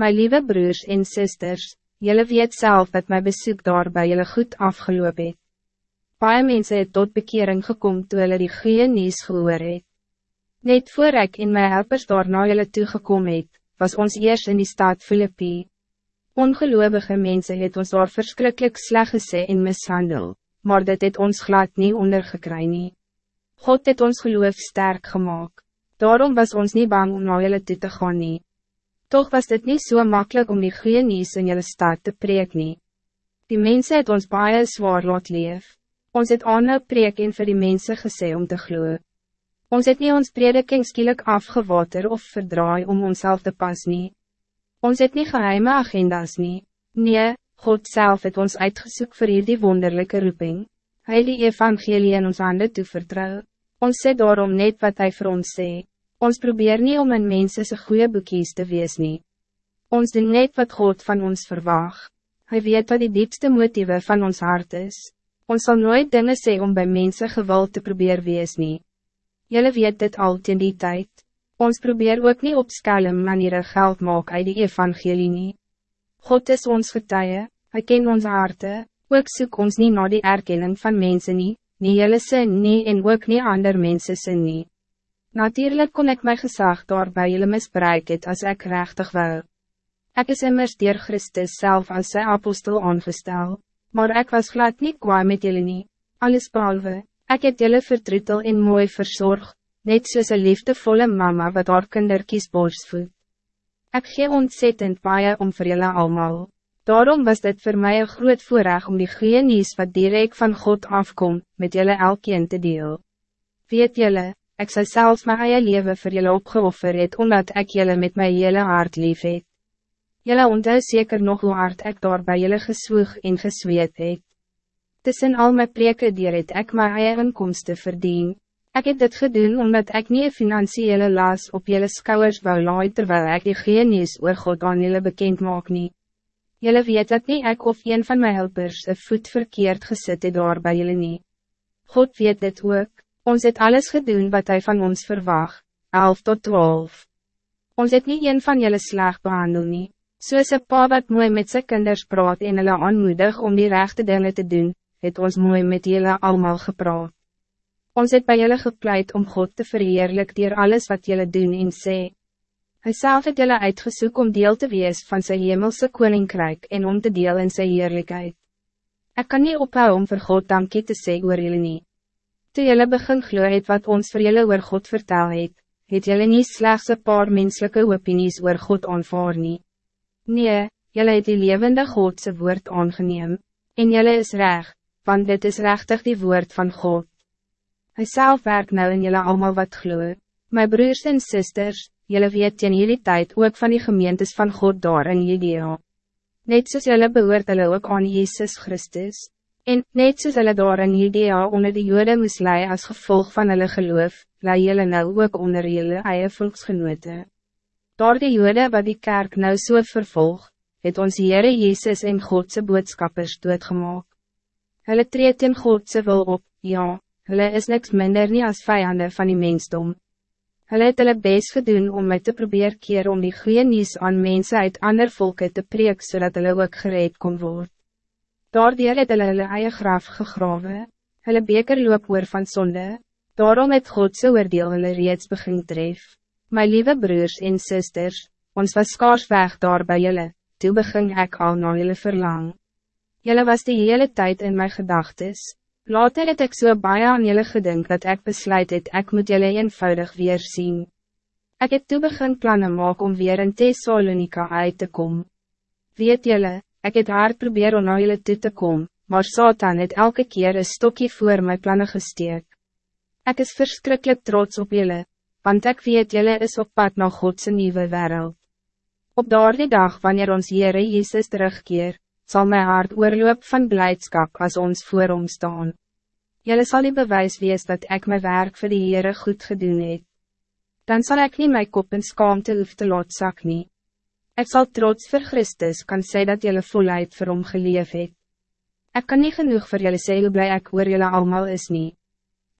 My lieve broers en zusters, jullie weet zelf dat mijn bezoek daar bij jullie goed afgelopen het. Paie mense het tot bekering gekom toe hulle die goeie nieuws gehoor het. Net voor ek en my helpers daar na julle toegekom het, was ons eerst in die stad Filippi. Ongeloovige mensen het ons daar verschrikkelijk sleg gesê en mishandel, maar dit het ons glad niet ondergekry nie. God het ons geloof sterk gemaakt. Daarom was ons niet bang om naar jullie toe te gaan nie. Toch was dit niet zo so makkelijk om die goede nieuws in jullie stad te preek nie. Die mensen het ons baie zwaar laat leef. Ons het aanhou preek en vir die mense gesê om te glo. Ons het niet ons prediking skielik afgewater of verdraai om onszelf te pas nie. Ons het niet geheime agendas nie. Nee, God zelf het ons uitgezoek voor hierdie wonderlijke roeping. Hy die evangelie in ons handen toe vertrouw. Ons sê daarom net wat hij voor ons sê. Ons probeer niet om in mensen se goede boekies te wees nie. Ons doen net wat God van ons verwacht. Hij weet wat die diepste motieve van ons hart is. Ons zal nooit dingen sê om bij mensen geweld te probeer wees nie. Julle weet dit al in die tijd. Ons probeer ook niet op skelm maniere geld maak uit die evangelie nie. God is ons getuie, hy ken ons harte, ook soek ons niet naar die erkenning van mensen nie, nie jylle sin nie en ook nie ander mense sin nie. Natuurlijk kon ik mijn gezag door bij jullie misbruik het als ik rechtig wil. Ik is immers dier Christus zelf als zijn apostel aangestel, maar ik was glad niet kwaai met jullie niet. Alles behalve, ik heb jullie vertrouwd en mooi verzorgd, net soos een liefdevolle mama wat haar kinderkies borstvoed. Ek gee ontzettend baie om vir julle allemaal. Daarom was dit voor mij een groot voorrecht om die goeie nieuws wat direct van God afkom, met jullie elkeen te deel. Weet jullie, ik zou zelfs mijn eie leven voor jullie opgeoffer het, omdat ik jullie met mijn hele hart lief het. Jullie onthou zeker nog hoe hard ik daar bij jullie geswoeg en gesweet het. Tussen al mijn preken dier het ek my eie inkomste verdien, Ik heb dit gedaan omdat ik niet een financiële las op jullie schouwers wou laai terwijl ik die geen nieuws oor God aan jullie bekend maak nie. Jullie weet dat niet ik of een van mijn helpers een voet verkeerd gezet het daar bij jullie niet. God weet dit ook, ons het alles gedaan wat hij van ons verwacht, 11 tot 12. Ons het niet een van jullie slag behandel nie, soos een pa wat mooi met zijn kinders praat en hulle aanmoedig om die rechte dingen te doen, het ons mooi met jullie allemaal gepraat. Ons het bij jullie gepleit om God te verheerlijk door alles wat jullie doen en sê. Hij zelf het jullie uitgezoek om deel te wees van zijn hemelse koninkrijk en om te deel in zijn heerlijkheid. Ik kan niet ophouden om voor God dankie te sê oor jullie nie. Toe jullie begin glo het wat ons voor jullie oor God vertel het, het jullie niet slechts een paar menselijke opinies oor God aanvaar nie. Nee, jullie het die levende Godse woord aangeneem, en jullie is recht, want dit is rechtig die woord van God. Hij zelf werkt nou in jullie allemaal wat gloe. My broers en zusters, jullie weet in jullie tijd ook van die gemeentes van God daar in Judea. Net soos jullie behoort hulle ook aan Jezus Christus. En, net soos hulle daar in Judea onder die jode moes lei as gevolg van hulle geloof, lei jullie nou ook onder jullie eie volksgenote. Door die jode wat die kerk nou so vervolg, het ons Heere Jezus en Godse boodskappers doodgemaak. Hulle treed in Godse wil op, ja, hulle is niks minder nie als vijanden van die mensdom. Hulle het hulle best gedoen om mij te proberen keer om die goeie nieuws aan mensen uit ander volken te preek zodat hulle ook gereed kon worden. Daardoor het hulle hulle eie graf gegrawe, hulle beker loop oor van zonde, daarom het Godse oordeel hulle reeds begin tref. My lieve broers en zusters, ons was skaars weg daar by julle, toe begin ek al na julle verlang. Julle was die hele tijd in mijn gedachtes. Later het ek so baie aan julle gedink dat ik besluit het ek moet julle eenvoudig weer zien. Ik heb toe begin plannen maak om weer in Thessalonica uit te komen. Weet julle, ik het hard probeer om na julle toe te komen, maar Satan het elke keer een stokje voor mijn plannen gesteek. Ik is verschrikkelijk trots op julle, want ik weet julle is op pad naar Godse nieuwe wereld. Op daardie dag wanneer ons Heere Jezus terugkeer, zal mijn hart oorloop van blijdschap als ons voor hom staan. Jelle zal die bewijs wees dat ik mijn werk voor de Heere goed gedoen heb. Dan zal ik niet mijn kop en schaamte hoef te laat zak nie. Ik zal trots voor Christus kan zeggen dat jelle voluit voor hom geleef het. Ik kan niet genoeg voor jullie zeggen hoe blij ik oor jullie allemaal is niet.